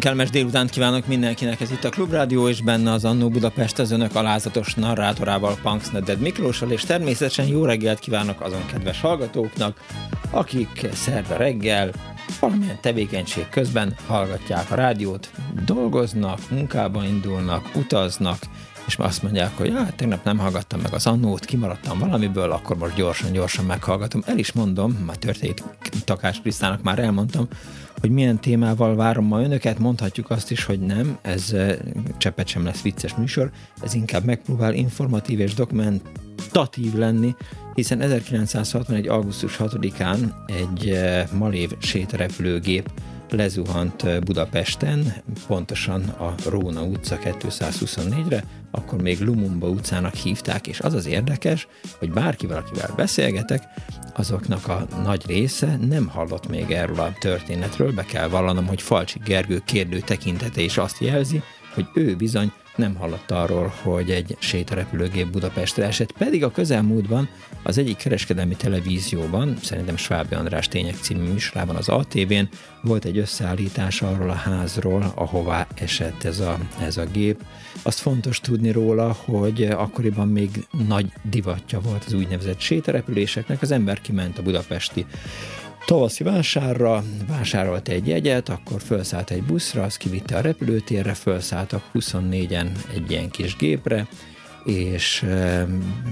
Nagyon kellemes délután kívánok mindenkinek, ez itt a Klubrádió, és benne az Annó Budapest az önök alázatos narrátorával, Punks Neded Miklóssal, és természetesen jó reggelt kívánok azon kedves hallgatóknak, akik szerda reggel valamilyen tevékenység közben hallgatják a rádiót, dolgoznak, munkába indulnak, utaznak, és azt mondják, hogy hát tegnap nem hallgattam meg az annót, kimaradtam valamiből, akkor most gyorsan-gyorsan meghallgatom. El is mondom, már történt Takás Krisztának már elmondtam, hogy milyen témával várom ma önöket, mondhatjuk azt is, hogy nem, ez cseppet sem lesz vicces műsor, ez inkább megpróbál informatív és dokumentatív lenni, hiszen 1961. augusztus 6-án egy malév sétarepülőgép lezuhant Budapesten, pontosan a Róna utca 224-re, akkor még Lumumba utcának hívták, és az az érdekes, hogy bárki valakivel beszélgetek, azoknak a nagy része nem hallott még erről a történetről, be kell vallanom, hogy Falcsi Gergő kérdő tekintete is azt jelzi, hogy ő bizony nem hallott arról, hogy egy sétarepülőgép Budapestre esett, pedig a közelmúltban az egyik kereskedelmi televízióban, szerintem Svábi András Tények című műsorában, az ATV-n volt egy összeállítás arról a házról, ahová esett ez a, ez a gép. Azt fontos tudni róla, hogy akkoriban még nagy divatja volt az úgynevezett sétarepüléseknek, az ember kiment a budapesti tavaszi vásárra, vásárolt egy jegyet, akkor felszállt egy buszra, azt kivitte a repülőtérre, felszálltak 24-en egy ilyen kis gépre, és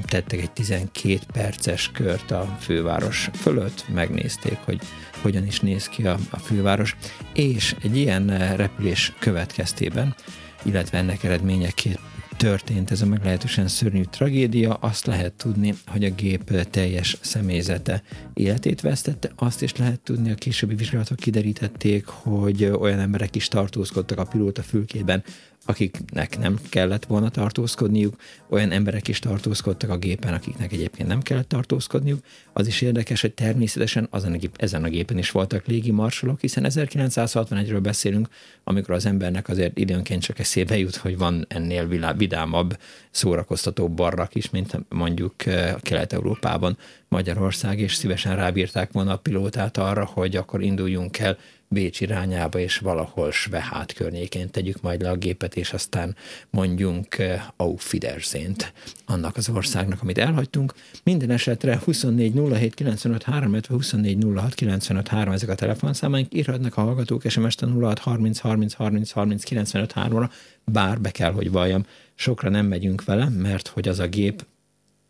tettek egy 12 perces kört a főváros fölött, megnézték, hogy hogyan is néz ki a, a főváros, és egy ilyen repülés következtében, illetve ennek eredményeként történt ez a meglehetősen szörnyű tragédia, azt lehet tudni, hogy a gép teljes személyzete életét vesztette, azt is lehet tudni, a későbbi vizsgálatok kiderítették, hogy olyan emberek is tartózkodtak a pilóta fülkében, akiknek nem kellett volna tartózkodniuk, olyan emberek is tartózkodtak a gépen, akiknek egyébként nem kellett tartózkodniuk. Az is érdekes, hogy természetesen azon a gép, ezen a gépen is voltak légi marsalok, hiszen 1961-ről beszélünk, amikor az embernek azért időnként csak eszébe jut, hogy van ennél vidámabb, szórakoztató barrak is, mint mondjuk Kelet-Európában Magyarország, és szívesen rábírták volna a pilótát arra, hogy akkor induljunk el Bécs irányába, és valahol Svehát környékén tegyük majd le a gépet, és aztán mondjunk uh, Auf Wiedersehent annak az országnak, amit elhagytunk. Minden esetre 24 07 95 3, 24 06 95 3, ezek a telefonszámaink, írhatnak a hallgatók SMS-t a 06 30 30 30 30 95 3-ra, bár be kell, hogy valljam, sokra nem megyünk vele, mert hogy az a gép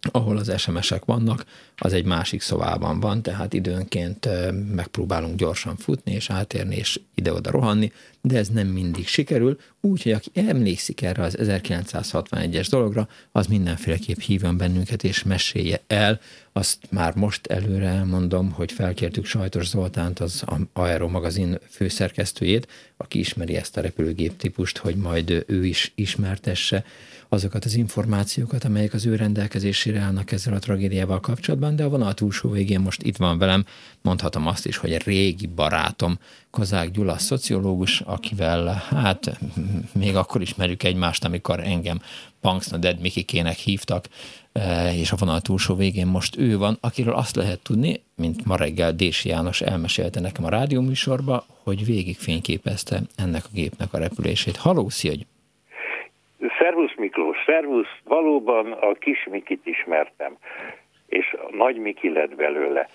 ahol az SMS-ek vannak, az egy másik szobában van, tehát időnként megpróbálunk gyorsan futni és átérni és ide-oda rohanni, de ez nem mindig sikerül, úgyhogy aki emlékszik erre az 1961-es dologra, az mindenféleképp hívjon bennünket és mesélje el. Azt már most előre elmondom, hogy felkértük Sajtos Zoltánt, az Aero magazin főszerkesztőjét, aki ismeri ezt a repülőgép típust, hogy majd ő is ismertesse azokat az információkat, amelyek az ő rendelkezésére állnak ezzel a tragédiával kapcsolatban, de a vonal túlsó végén most itt van velem, mondhatom azt is, hogy egy régi barátom, Kozák Gyula, szociológus, akivel hát még akkor ismerjük egymást, amikor engem Punksna Dead Mikikének hívtak, e, és a vonal túlsó végén most ő van, akiről azt lehet tudni, mint ma reggel Dési János elmesélte nekem a rádióműsorba, hogy végig fényképezte ennek a gépnek a repülését. Haló, szia! Szervusz Miklós, szervusz, valóban a kis Mikit ismertem, és a nagy Miki lett belőle.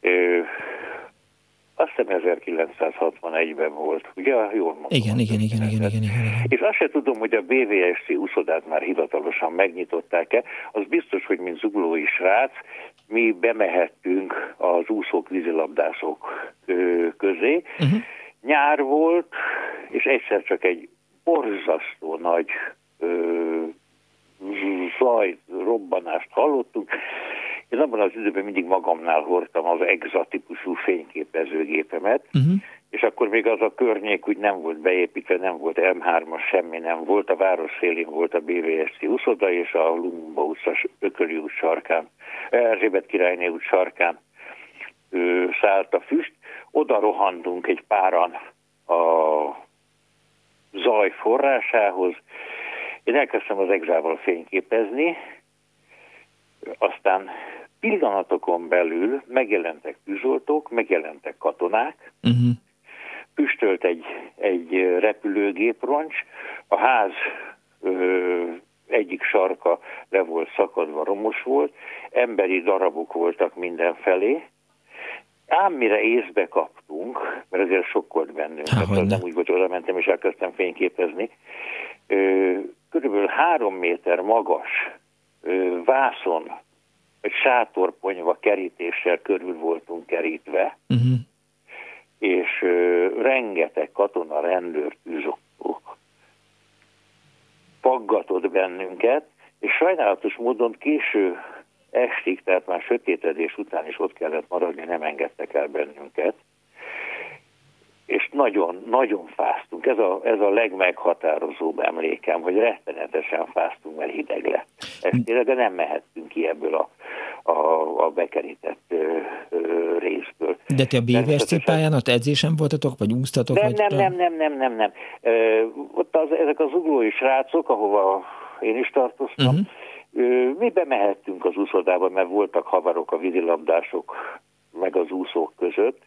Ö, 1961-ben volt, ugye? Jól mondom. Igen, igen, igen, igen, igen, igen, igen. És azt se tudom, hogy a BVSC úszodát már hivatalosan megnyitották-e. Az biztos, hogy mint zuglói srác, mi bemehettünk az úszók, vízilabdások közé. Uh-huh. Nyár volt, és egyszer csak egy borzasztó nagy ö, zaj, robbanást hallottunk. Én abban az időben mindig magamnál hordtam az EXA típusú fényképezőgépemet, uh-huh. és akkor még az a környék úgy nem volt beépítve, nem volt M3-as, semmi nem volt. A város szélén volt a BVSC úszoda, és a Lumumba utca, Ököli út sarkán, Erzsébet királyné út sarkán ő, szállt a füst. Oda rohandunk egy páran a zaj forrásához. Én elkezdtem az exával fényképezni, aztán pillanatokon belül megjelentek tűzoltók, megjelentek katonák, uh-huh. püstölt egy, egy repülőgéproncs, a ház ö, egyik sarka le volt szakadva, romos volt, emberi darabok voltak mindenfelé, ám mire észbe kaptunk, mert azért sokkolt bennünk, hát, nem úgy volt, oda mentem és elkezdtem fényképezni, ö, körülbelül három méter magas ö, vászon egy sátorponyva kerítéssel körül voltunk kerítve, uh-huh. és ö, rengeteg katona rendőr tűzoltók faggatott bennünket, és sajnálatos módon késő estig, tehát már sötétedés után is ott kellett maradni, nem engedtek el bennünket és nagyon, nagyon fáztunk. Ez a, ez a legmeghatározóbb emlékem, hogy rettenetesen fáztunk, mert hideg lett. Estére, de nem mehettünk ki ebből a, a, a bekerített ö, ö, részből. De ti a BVSC pályán ott edzésen voltatok, vagy úsztatok? Nem, vagy nem, nem, nem, nem, nem, nem. Ö, ott az, ezek az uglói srácok, ahova én is tartoztam, uh-huh. Ö, mi bemehettünk az úszodába, mert voltak havarok a vízilabdások meg az úszók között,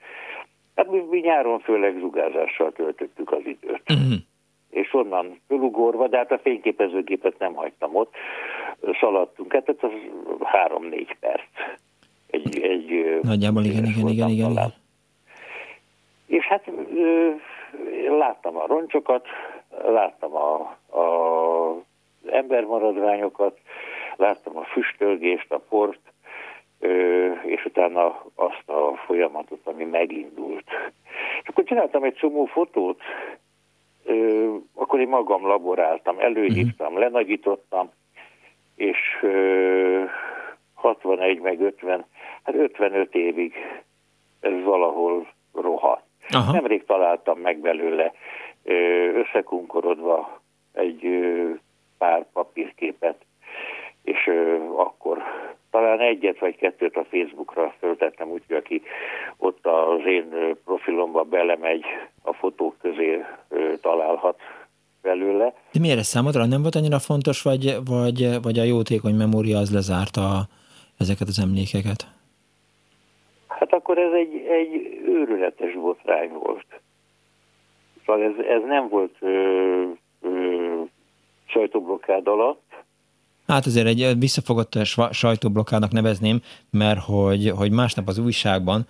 Hát mi, mi nyáron főleg zugázással töltöttük az időt. Uh-huh. És onnan fölugorva, de hát a fényképezőgépet nem hagytam ott, szaladtunk. Hát ez az három-négy perc. Egy, egy, Nagyjából igen, igen, igen, igen, igen. És hát láttam a roncsokat, láttam a, a embermaradványokat, láttam a füstölgést, a port, és utána azt a folyamatot, ami megindult. És akkor csináltam egy csomó fotót, akkor én magam laboráltam, előhívtam, uh-huh. lenagyítottam, és 61 meg 50, hát 55 évig ez valahol rohadt. Aha. Nemrég találtam meg belőle összekunkorodva egy pár papírképet, és akkor talán egyet vagy kettőt a Facebookra föltettem, úgyhogy aki ott az én profilomba belemegy, a fotók közé találhat belőle. De miért ez számodra nem volt annyira fontos, vagy, vagy, vagy a jótékony memória az lezárta ezeket az emlékeket? Hát akkor ez egy, egy őrületes botrány volt. Szóval ez, ez nem volt ö, ö, sajtóblokkád alatt, Hát azért egy visszafogott sajtóblokkának nevezném, mert hogy, hogy másnap az újságban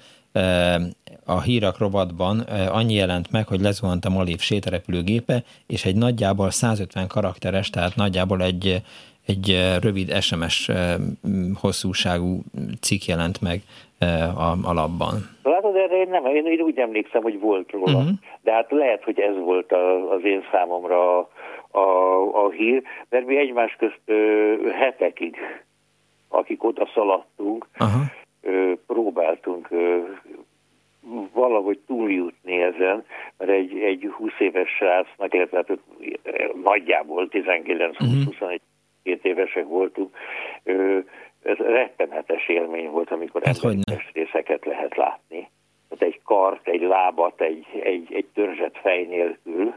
a hírak rovatban annyi jelent meg, hogy lezuhant a Malév sétarepülőgépe, és egy nagyjából 150 karakteres, tehát nagyjából egy, egy rövid SMS hosszúságú cikk jelent meg a, a labban. Látod, erre én nem, én, én úgy emlékszem, hogy volt róla. Uh-huh. De hát lehet, hogy ez volt a, az én számomra a, a, a hír, mert mi egymás közt ö, hetekig, akik oda szaladtunk, uh-huh. ö, próbáltunk ö, valahogy túljutni ezen, mert egy, egy 20 éves srácnak, illetve hát nagyjából 19-21 uh-huh. évesek voltunk, ö, ez rettenetes élmény volt, amikor hát részeket lehet látni. Tehát egy kart, egy lábat, egy, egy, egy törzset fej nélkül.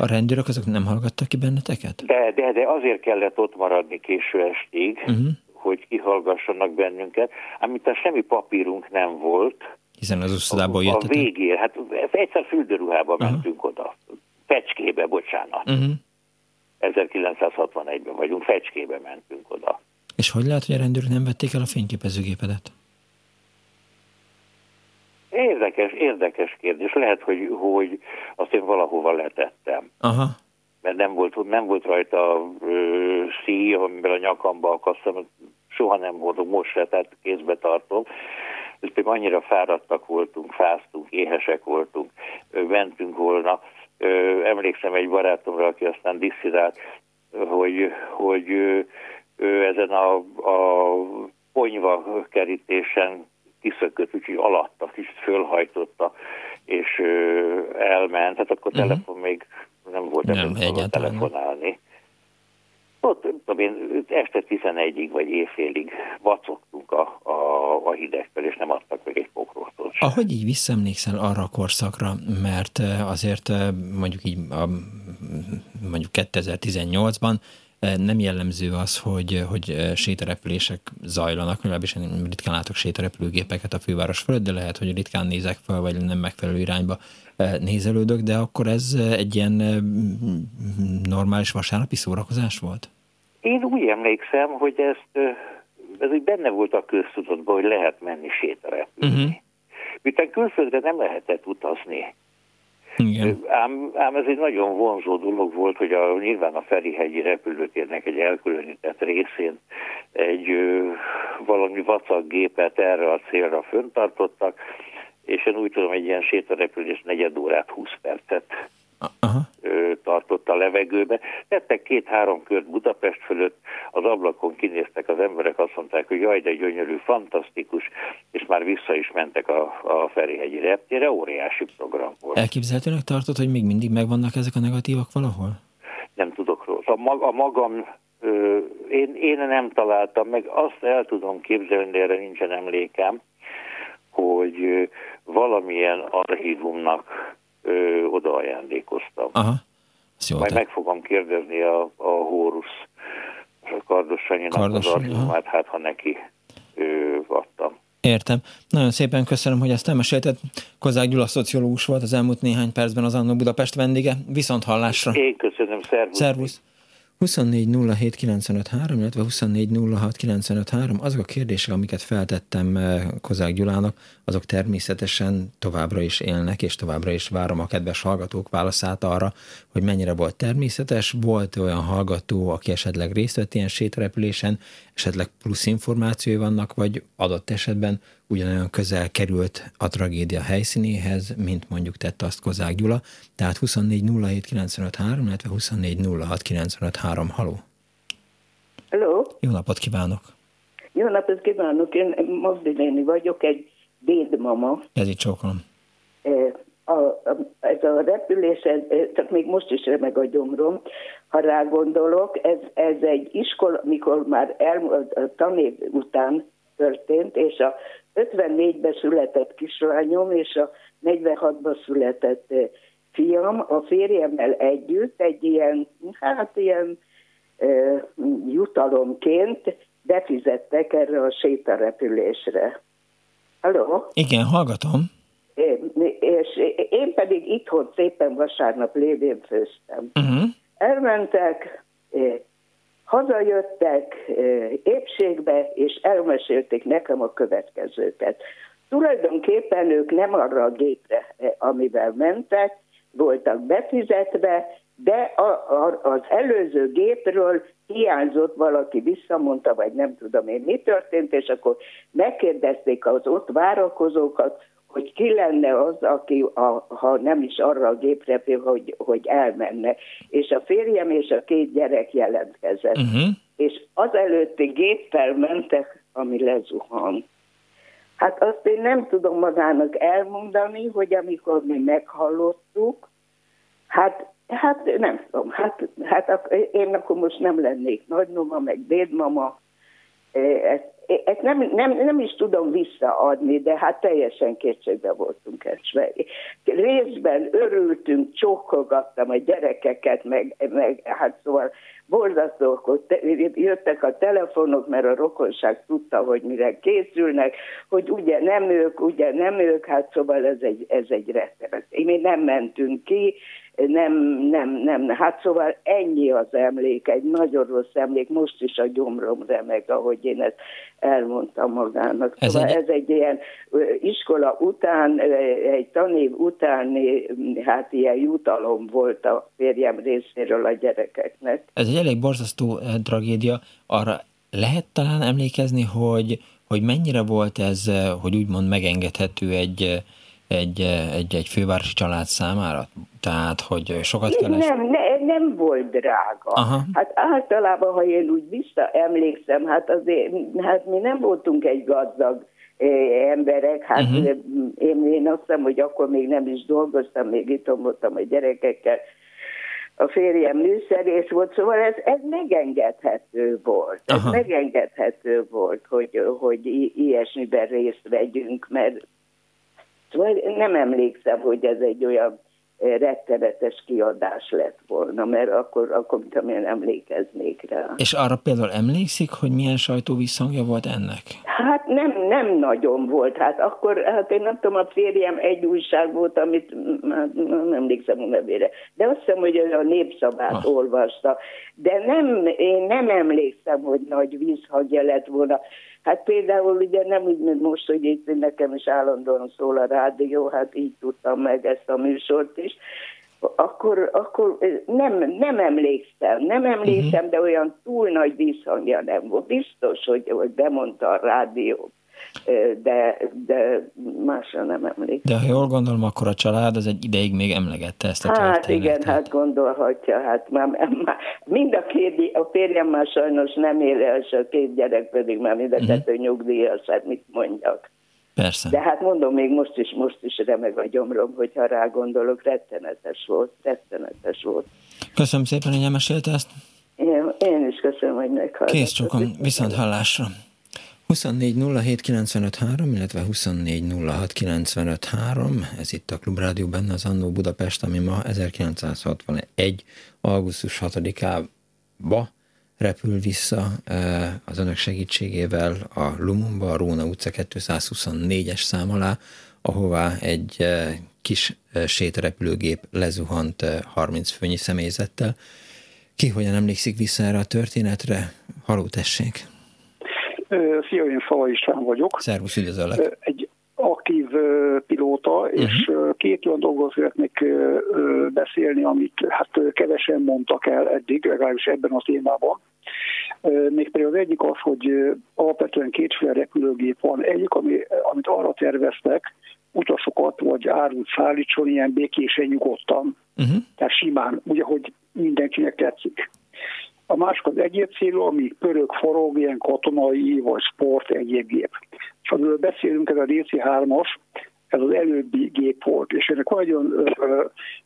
A rendőrök azok nem hallgattak ki benneteket? De, de, de azért kellett ott maradni késő estig, uh-huh. hogy kihallgassanak bennünket, amit a semmi papírunk nem volt. Hiszen az uszodából jöttetek? A végén, hát egyszer füldőruhába uh-huh. mentünk oda. Fecskébe, bocsánat. Uh-huh. 1961-ben vagyunk, Fecskébe mentünk oda. És hogy lehet, hogy a rendőrök nem vették el a fényképezőgépedet? Érdekes, érdekes kérdés. Lehet, hogy, hogy azt én valahova letettem. Aha. Mert nem volt, nem volt rajta ö, szí, amiben a nyakamba akasztam, soha nem voltam, most se, tehát kézbe tartom. Ez pedig annyira fáradtak voltunk, fáztunk, éhesek voltunk, mentünk volna. Emlékszem egy barátomra, aki aztán disszidált, hogy, hogy ő ezen a, a ponyva kerítésen kiszökött, úgyhogy alatta kicsit fölhajtotta, és elment. Hát akkor uh-huh. telefon még nem volt nem, telefonálni. Ott, tudom én, este 11-ig vagy éjfélig vacogtunk a, a, a hidegtől, és nem adtak meg egy pokrótól sem. Ahogy így visszaemlékszel arra a korszakra, mert azért mondjuk így a, mondjuk 2018-ban nem jellemző az, hogy, hogy sétarepülések zajlanak, legalábbis én ritkán látok sétarepülőgépeket a főváros fölött, de lehet, hogy ritkán nézek fel, vagy nem megfelelő irányba nézelődök, de akkor ez egy ilyen normális vasárnapi szórakozás volt? Én úgy emlékszem, hogy ezt, ez úgy benne volt a köztudatban, hogy lehet menni sétarepülni. Uh-huh. Miután külföldre nem lehetett utazni, Ám, ám ez egy nagyon vonzó dolog volt, hogy a, nyilván a Ferihegyi repülőtérnek egy elkülönített részén egy ö, valami vacak gépet erre a célra föntartottak, és én úgy tudom, egy ilyen sétarepülés negyed órát, 20 percet Aha. tartott a levegőbe. Tettek két-három kört Budapest fölött, az ablakon kinéztek az emberek, azt mondták, hogy jaj, de gyönyörű, fantasztikus, és már vissza is mentek a, a Ferihegyi reptére, óriási program volt. Elképzelhetőnek tartott, hogy még mindig megvannak ezek a negatívak valahol? Nem tudok róla. A, mag, a magam én, én nem találtam meg, azt el tudom képzelni, de erre nincsen emlékem, hogy valamilyen archívumnak ö, oda ajándékoztam. Aha. Jó, Majd meg fogom kérdezni a, a Hórusz a Kardos Sanyinak az archívumát, hát ha neki ö, adtam. Értem. Nagyon szépen köszönöm, hogy ezt elmesélted. Kozák Gyula szociológus volt az elmúlt néhány percben az Annó Budapest vendége. Viszont hallásra. Én köszönöm, szervusz. Szervusz. 24 illetve 24 azok a kérdések, amiket feltettem eh, Kozák Gyulának, azok természetesen továbbra is élnek, és továbbra is várom a kedves hallgatók válaszát arra, hogy mennyire volt természetes. Volt olyan hallgató, aki esetleg részt vett ilyen sétrepülésen, esetleg plusz információi vannak, vagy adott esetben ugyanolyan közel került a tragédia helyszínéhez, mint mondjuk tette azt Kozák Gyula. Tehát 24 illetve 24 Haló! Hello! Jó napot kívánok! Jó napot kívánok! Én Magdaléni vagyok, egy dédmama. Ez itt csókolom. E, a, a, ez a repülés, ez, csak még most is remeg a gyomrom, ha rá gondolok, ez, ez egy iskola, mikor már el, a tanév után történt, és a 54-ben született kislányom, és a 46-ban született eh, fiam, a férjemmel együtt egy ilyen, hát ilyen e, jutalomként befizettek erre a sétarepülésre. Halló? Igen, hallgatom. É, és én pedig itthon szépen vasárnap lévén főztem. Uh-huh. Elmentek, Hazajöttek épségbe, és elmesélték nekem a következőket. Tulajdonképpen ők nem arra a gépre, amivel mentek, voltak befizetve, de a, a, az előző gépről hiányzott valaki, visszamondta, vagy nem tudom én mi történt, és akkor megkérdezték az ott várakozókat, hogy ki lenne az, aki, a, ha nem is arra a gépre, hogy, hogy elmenne. És a férjem és a két gyerek jelentkezett. Uh-huh. És az előtti géppel mentek, ami lezuhant. Hát azt én nem tudom magának elmondani, hogy amikor mi meghallottuk, hát, hát nem tudom, hát, hát én akkor most nem lennék nagymama, meg dédmama, ezt ezt nem, nem, nem is tudom visszaadni, de hát teljesen kétségbe voltunk esve. Részben örültünk, csókolgattam a gyerekeket, meg, meg hát szóval borzasztó, hogy jöttek a telefonok, mert a rokonság tudta, hogy mire készülnek, hogy ugye nem ők, ugye nem ők, hát szóval ez egy, ez egy rettenet. Mi nem mentünk ki, nem, nem, nem. Hát szóval ennyi az emlék, egy nagyon rossz emlék, most is a gyomrom remeg, ahogy én ezt elmondtam magának. Ez, szóval egy... ez egy ilyen iskola után, egy tanév után, hát ilyen jutalom volt a férjem részéről a gyerekeknek. Ez egy elég borzasztó tragédia. Arra lehet talán emlékezni, hogy, hogy mennyire volt ez, hogy úgymond megengedhető egy, egy, egy, egy fővárosi család számára? Tehát, hogy sokat kell... Nem, ne, nem volt drága. Aha. Hát általában, ha én úgy visszaemlékszem, hát azért, hát mi nem voltunk egy gazdag eh, emberek, hát uh-huh. én, én azt hiszem, hogy akkor még nem is dolgoztam, még itt voltam a gyerekekkel, a férjem műszerész volt, szóval ez, ez megengedhető volt. Ez Aha. megengedhető volt, hogy, hogy ilyesmiben részt vegyünk, mert Szóval nem emlékszem, hogy ez egy olyan eh, rettenetes kiadás lett volna, mert akkor, akkor mint én emlékeznék rá. És arra például emlékszik, hogy milyen sajtó visszhangja volt ennek? Hát nem, nem nagyon volt. Hát akkor, hát én nem tudom, a férjem egy újság volt, amit hát nem emlékszem a nevére. De azt hiszem, hogy a népszabát ah. olvasta. De nem, én nem emlékszem, hogy nagy vízhangja lett volna. Hát például ugye nem úgy, mint most, hogy itt nekem is állandóan szól a rádió, hát így tudtam meg ezt a műsort is, akkor, akkor nem, nem emlékszem, nem emlékszem, uh-huh. de olyan túl nagy visszhangja nem volt. Biztos, hogy, hogy bemondta a rádió de, de másra nem emlékszem. De ha jól gondolom, akkor a család az egy ideig még emlegette ezt a Hát igen, hát gondolhatja, hát már, már mind a két, a férjem már sajnos nem él, és a két gyerek pedig már mind a uh-huh. kettő nyugdíjas, hát mit mondjak. Persze. De hát mondom, még most is, most is remeg a gyomrom, hogyha rá gondolok, rettenetes volt, rettenetes volt. Köszönöm szépen, hogy elmesélte ezt. Én, én is köszönöm, hogy meghallgatott. Kész csokon, viszont hallásra. 24 illetve 24 ez itt a Klubrádió benne az Annó Budapest, ami ma 1961. augusztus 6-ába repül vissza az önök segítségével a Lumumba, a Róna utca 224-es szám alá, ahová egy kis sétrepülőgép lezuhant 30 főnyi személyzettel. Ki hogyan emlékszik vissza erre a történetre? Haló, tessék! Szia, én Szala István vagyok. Szervusz, üdvözöllek. Egy aktív pilóta, uh-huh. és két olyan dolgot szeretnék beszélni, amit hát kevesen mondtak el eddig, legalábbis ebben a témában. Mégpedig az egyik az, hogy alapvetően kétféle repülőgép van. Egyik, ami, amit arra terveztek, utasokat vagy árut szállítson ilyen békésen, nyugodtan. Uh-huh. Tehát simán, ugye, hogy mindenkinek tetszik. A másik az egyéb ami pörög, forog, ilyen katonai vagy sport egyéb gép. És amiről beszélünk, ez a DC-3-as, ez az előbbi gép volt, és ennek olyan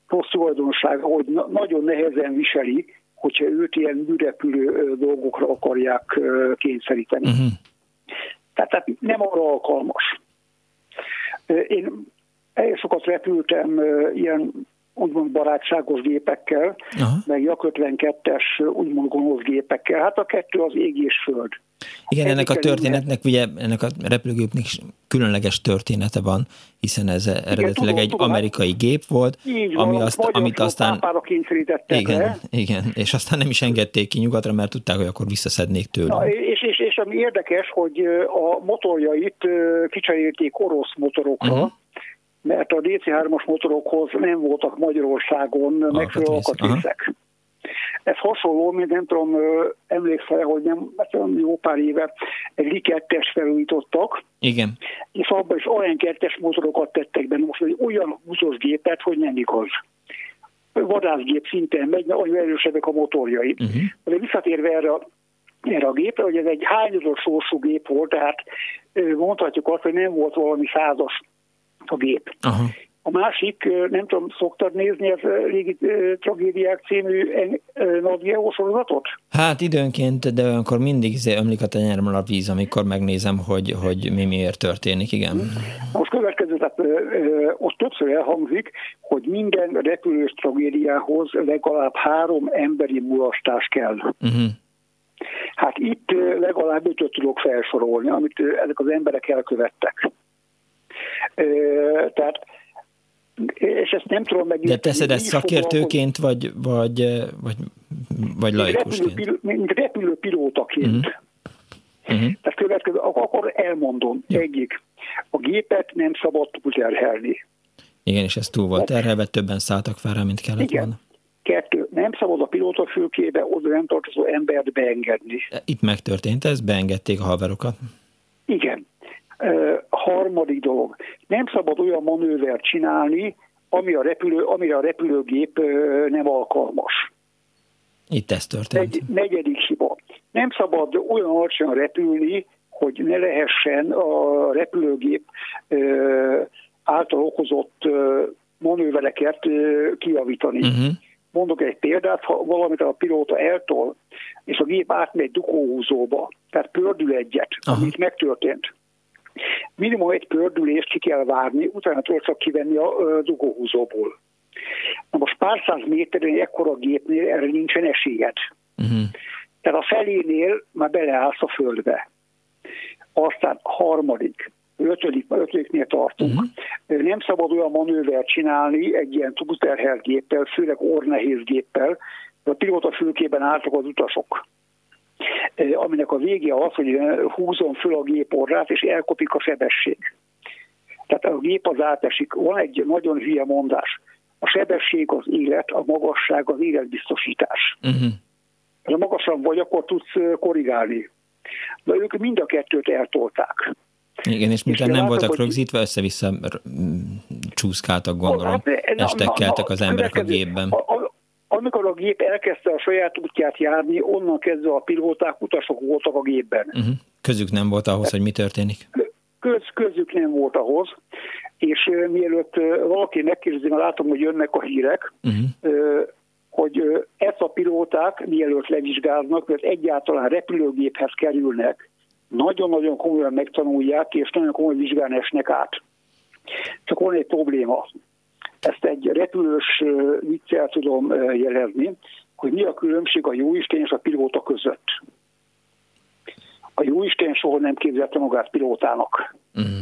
rossz tulajdonsága, hogy na- nagyon nehezen viseli, hogyha őt ilyen műrepülő dolgokra akarják kényszeríteni. Uh-huh. Tehát, tehát nem arra alkalmas. Én elég sokat repültem ilyen úgymond barátságos gépekkel, Aha. meg Jak 52-es úgymond gonosz gépekkel. Hát a kettő az ég és föld. Igen, ennek a történetnek, ugye ennek a repülőgépnek is különleges története van, hiszen ez igen, eredetileg tudom, egy tudom, amerikai hát, gép volt, van, ami azt, amit aztán... Igen, le. igen, és aztán nem is engedték ki nyugatra, mert tudták, hogy akkor visszaszednék tőle. Na, és, és, és ami érdekes, hogy a motorjait kicserélték orosz motorokra, uh-huh mert a DC-3-as motorokhoz nem voltak Magyarországon megfelelő alkatrészek. Ez hasonló, mint nem tudom, emlékszel, hogy nem, hát jó pár éve egy Li-2-es felújítottak. Igen. És abban is olyan 2 motorokat tettek benne, most egy olyan húzós gépet, hogy nem igaz. Vadászgép szinten megy, mert olyan erősebbek a motorjai. Uh-huh. De visszatérve erre a erre a gépre, hogy ez egy hányozó sorsú gép volt, tehát mondhatjuk azt, hogy nem volt valami százas a gép. Aha. A másik, nem tudom, szoktad nézni az régi tragédiák című Navigeo sorozatot? Hát időnként, de olyankor mindig izé ömlik a tenyerem a víz, amikor megnézem, hogy, hogy mi miért történik, igen. Most következő, tehát ott többször elhangzik, hogy minden repülős tragédiához legalább három emberi mulasztás kell. Uh-huh. Hát itt legalább ötöt tudok felsorolni, amit ezek az emberek elkövettek. Tehát és ezt nem tudom meg. De teszed ezt szakértőként, vagy, vagy, vagy, vagy laikusként? Repülő, mint repülőpilótaként. Uh-huh. Uh-huh. Tehát következő, akkor elmondom. Ja. Egyik, a gépet nem szabad túlterhelni. Igen, és ez túl volt terhelve, többen szálltak fel rá, mint kellett Igen. volna. Kettő, nem szabad a pilótafülkébe oda nem tartozó embert beengedni. Itt megtörtént ez, beengedték a haverokat. Igen. Harmadik dolog, nem szabad olyan manővert csinálni, ami a repülő, amire a repülőgép nem alkalmas. Itt ez történt. Egy negyedik hiba. Nem szabad olyan alacsonyan repülni, hogy ne lehessen a repülőgép által okozott manővereket kiavítani. Uh-huh. Mondok egy példát, ha valamit a pilóta eltol, és a gép átmegy dugóhúzóba, tehát pördül egyet, uh-huh. amit megtörtént. Minimum egy pördülést ki kell várni, utána csak kivenni a dugóhúzóból. Na most pár száz méteren ekkora gépnél erre nincsen esélyed. Uh-huh. Tehát a felénél már beleállsz a földbe. Aztán harmadik, ötödik, ötödiknél tartunk. Uh-huh. Nem szabad olyan manővert csinálni egy ilyen túlterhelt géppel, főleg ornehéz géppel, a pilóta fülkében álltak az utasok aminek a vége az, hogy húzom föl a gép orrát, és elkopik a sebesség. Tehát a gép az átesik. Van egy nagyon hülye mondás. A sebesség az élet, a magasság az életbiztosítás. Uh-huh. Ha magasan vagy, akkor tudsz korrigálni. De ők mind a kettőt eltolták. Igen, és miután nem voltak hogy... rögzítve, össze-vissza csúszkáltak, gondolom. Hát, Estek, keltek az emberek a gépben. A, amikor a gép elkezdte a saját útját járni, onnan kezdve a pilóták, utasok voltak a gépben. Uh-huh. Közük nem volt ahhoz, hogy mi történik? Köz, közük nem volt ahhoz, és uh, mielőtt uh, valaki megkérdezi, mert látom, hogy jönnek a hírek, uh-huh. uh, hogy ezt a pilóták mielőtt levizsgáznak, mert egyáltalán repülőgéphez kerülnek, nagyon-nagyon komolyan megtanulják, és nagyon komoly vizsgán esnek át. Csak van egy probléma. Ezt egy repülős viccel tudom jelezni, hogy mi a különbség a jóisten és a pilóta között. A jóisten soha nem képzelte magát pilótának. Uh-huh.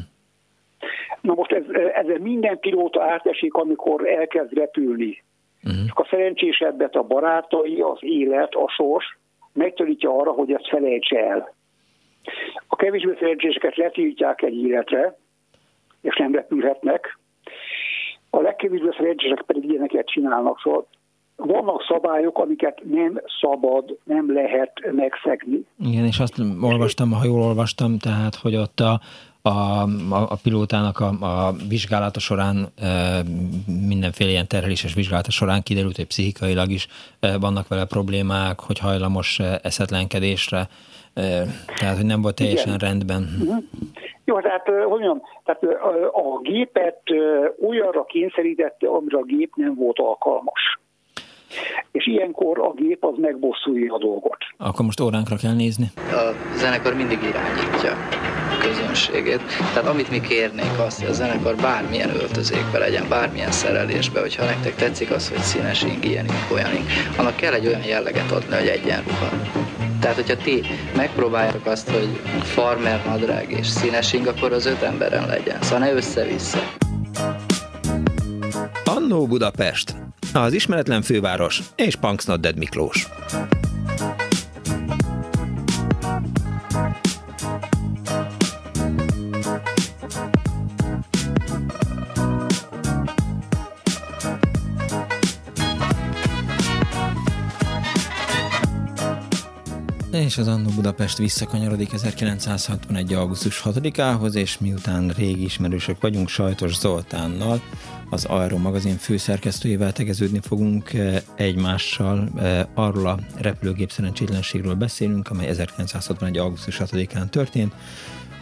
Na most ez, ez minden pilóta átesik, amikor elkezd repülni. Uh-huh. Csak a szerencsésebbet a barátai, az élet, a sors megtanítja arra, hogy ezt felejtse el. A kevésbé szerencséseket letiltják egy életre, és nem repülhetnek. A legkevésbé szerencsések pedig ilyeneket csinálnak. Szóval vannak szabályok, amiket nem szabad, nem lehet megszegni. Igen, és azt olvastam, ha jól olvastam, tehát, hogy ott a, a, a, a pilótának a, a vizsgálata során, e, mindenféle ilyen terheléses vizsgálata során kiderült, hogy pszichikailag is e, vannak vele problémák, hogy hajlamos eszetlenkedésre, tehát, hogy nem volt teljesen Igen. rendben. Uh-huh. Jó, tehát, hogy mondjam, tehát a gépet olyanra kényszerítette, amire a gép nem volt alkalmas. És ilyenkor a gép az megbosszulja a dolgot. Akkor most óránkra kell nézni. A zenekar mindig irányítja a közönségét. Tehát amit mi kérnénk azt, hogy a zenekar bármilyen öltözékbe legyen, bármilyen szerelésbe, hogyha nektek tetszik az, hogy színes ing, ilyen ing, olyan ing, annak kell egy olyan jelleget adni, hogy egyenruha. Tehát, hogyha ti megpróbáljátok azt, hogy farmer nadrág és színes ing, akkor az öt emberen legyen. Szóval ne össze-vissza. Annó Budapest, az ismeretlen főváros és Punksnodded Miklós. És az Annó Budapest visszakanyarodik 1961. augusztus 6-ához, és miután régi ismerősök vagyunk, Sajtos Zoltánnal, az Aero magazin főszerkesztőjével tegeződni fogunk eh, egymással. Eh, arról a repülőgép szerencsétlenségről beszélünk, amely 1961. augusztus 6-án történt,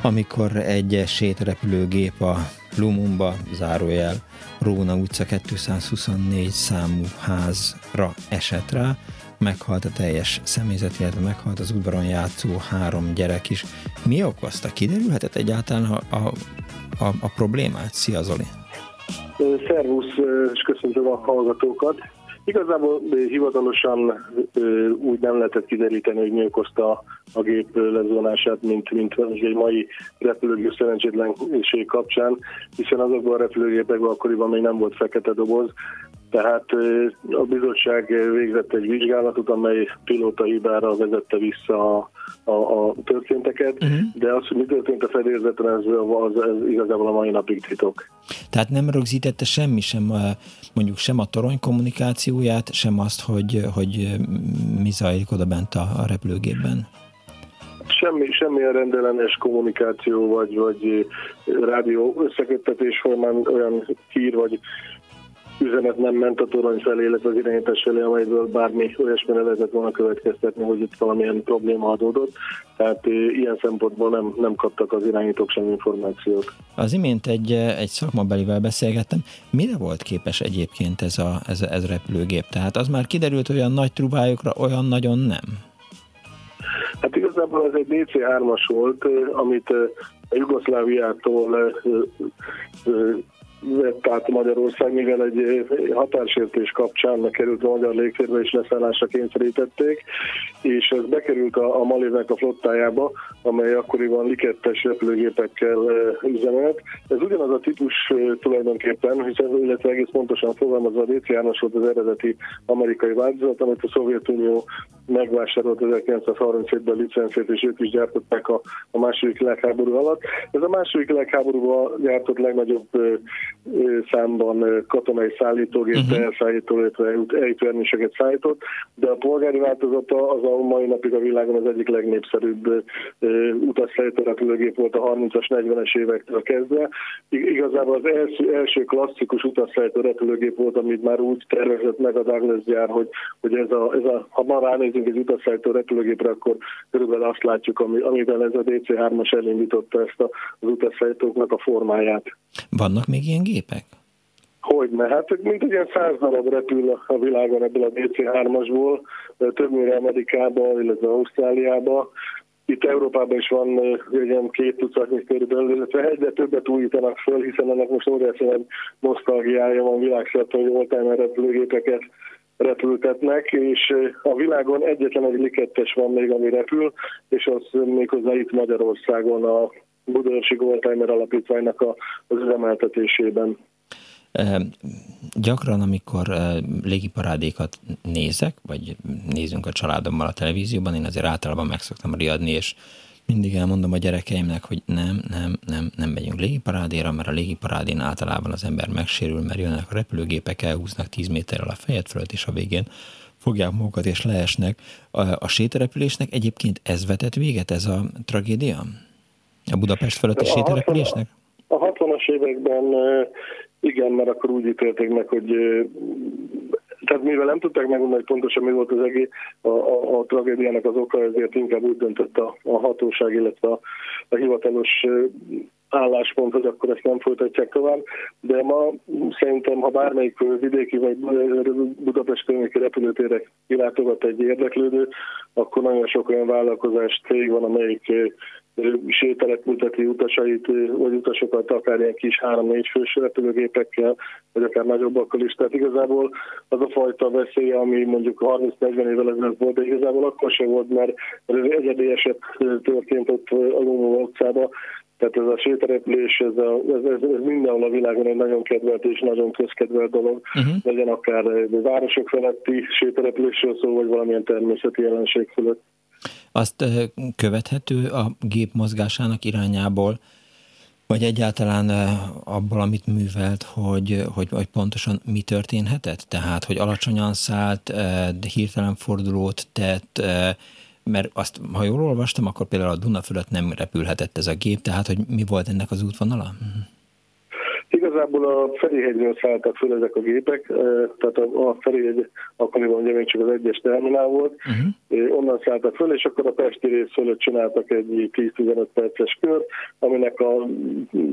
amikor egy sétrepülőgép a Lumumba zárójel Róna utca 224 számú házra esett rá, meghalt a teljes személyzet, illetve meghalt az udvaron játszó három gyerek is. Mi okozta? Kiderülhetett egyáltalán a, a, a, a problémát? Szia Zoli! Szervusz, és köszöntöm a hallgatókat. Igazából hivatalosan úgy nem lehetett kideríteni, hogy mi okozta a gép lezónását, mint, mint egy mai repülőgép szerencsétlenség kapcsán, hiszen azokban a repülőgépekben akkoriban még nem volt fekete doboz, tehát a bizottság végzett egy vizsgálatot, amely pilóta hibára vezette vissza a, a, a történteket, uh-huh. de az, hogy mi történt a fedélzeten, ez, az, ez igazából a mai napig titok. Tehát nem rögzítette semmi sem, mondjuk sem a torony kommunikációját, sem azt, hogy, hogy mi zajlik oda bent a, a repülőgépben? Semmi, semmilyen rendellenes kommunikáció vagy, vagy rádió összeköttetés formán olyan hír vagy üzenet nem ment a torony felé, illetve az irányítás felé, amelyből bármi olyasmire lehetett volna következtetni, hogy itt valamilyen probléma adódott. Tehát ilyen szempontból nem, nem kaptak az irányítók sem információt. Az imént egy, egy szakmabelivel beszélgettem. Mire volt képes egyébként ez a, ez, a, ez a repülőgép? Tehát az már kiderült olyan nagy trubájokra, olyan nagyon nem? Hát igazából ez egy DC-3-as volt, amit a Jugoszláviától vett át Magyarország, mivel egy határsértés kapcsán került a magyar légtérbe és leszállásra kényszerítették, és ez bekerült a, a Malévnek a flottájába, amely akkoriban likettes repülőgépekkel üzemelt. Ez ugyanaz a típus tulajdonképpen, hiszen illetve egész pontosan fogalmazva a DC-3-as volt az eredeti amerikai változat, amit a Szovjetunió megvásárolt 1937-ben licenszét, és ők is gyártották a, a második világháború alatt. Ez a második világháborúban gyártott legnagyobb számban katonai szállítógép, uh-huh. elszállító, illetve szállított, de a polgári változata az a mai napig a világon az egyik legnépszerűbb utasszállító repülőgép volt a 30-as, 40-es évektől kezdve. Igazából az első, első klasszikus utasszállító repülőgép volt, amit már úgy tervezett meg a Douglas gyár, hogy, hogy ez a, ez a, ha ma ránézünk egy utasszállító repülőgépre, akkor körülbelül azt látjuk, ami, amivel ez a DC-3-as elindította ezt a, az utasszállítóknak a formáját. Vannak még ilyen gépek? Hogyne, hát mint egy ilyen száz darab repül a világon ebből a DC-3-asból, többnyire Amerikába, illetve Ausztráliába. Itt Európában is van ilyen két tucatnyi körülbelül, illetve egyre többet újítanak föl, hiszen ennek most óriási nagy nosztalgiája van világszerte, hogy oldtimer repülőgépeket repültetnek, és a világon egyetlen egy likettes van még, ami repül, és az méghozzá itt Magyarországon a Budaörsi Goldtimer Alapítványnak a, az üzemeltetésében. Gyakran, amikor légiparádékat nézek, vagy nézünk a családommal a televízióban, én azért általában meg szoktam riadni, és mindig elmondom a gyerekeimnek, hogy nem, nem, nem, nem megyünk légiparádéra, mert a légiparádén általában az ember megsérül, mert jönnek a repülőgépek, elhúznak 10 méterrel a fejed fölött, és a végén fogják magukat és leesnek. A, a sétarepülésnek egyébként ez vetett véget, ez a tragédia? A Budapest fölötti sétarepülésnek? A 60-as években igen, mert akkor úgy ítélték meg, hogy tehát mivel nem tudták megmondani, hogy pontosan mi volt az egész, a, a, a tragédiának az oka, ezért inkább úgy döntött a, a hatóság, illetve a, a hivatalos álláspont, hogy akkor ezt nem folytatják tovább, de ma szerintem, ha bármelyik vidéki vagy Budapest környéki repülőtérek kilátogat egy érdeklődő, akkor nagyon sok olyan vállalkozás cég van, amelyik sételepülteti utasait, vagy utasokat akár ilyen kis 3-4 fős repülőgépekkel, vagy akár nagyobbakkal is. Tehát igazából az a fajta veszély, ami mondjuk 30-40 évvel ezelőtt volt, de igazából akkor sem volt, mert ez egyedi eset történt ott a Lumó utcában, tehát ez a sétarepülés, ez, a, ez, ez, ez mindenhol a világon egy nagyon kedvelt és nagyon közkedvelt dolog, uh-huh. legyen akár városok feletti sétarepülésről szó, vagy valamilyen természeti jelenség fölött. Azt követhető a gép mozgásának irányából, vagy egyáltalán abból, amit művelt, hogy, hogy, hogy pontosan mi történhetett? Tehát, hogy alacsonyan szállt, hirtelen fordulót tett, mert azt, ha jól olvastam, akkor például a Duna fölött nem repülhetett ez a gép, tehát hogy mi volt ennek az útvonala? Uh-huh. Igazából a Ferihegyről szálltak föl ezek a gépek, tehát a, a Ferihegy akkoriban ugye még csak az egyes terminál volt, uh-huh. onnan szálltak föl, és akkor a Pesti rész fölött csináltak egy 10-15 perces kör, aminek a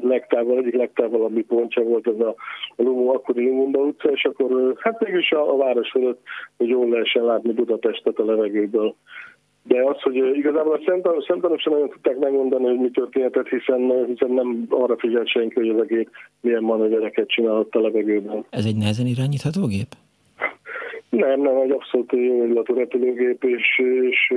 legtávol, egyik legtávolabbi pontja volt ez a Lumó, akkori Lumumba utca, és akkor hát mégis a, a város fölött, hogy jól lehessen látni Budapestet a levegőből. De az, hogy igazából a szemtanúk sem nagyon tudták megmondani, hogy mi történhetett, hiszen, hiszen nem arra figyelt senki, hogy ez a gép milyen manővereket csinálott a levegőben. Ez egy nehezen irányítható gép? Nem, nem, egy abszolút jó illatú repülőgép, és, és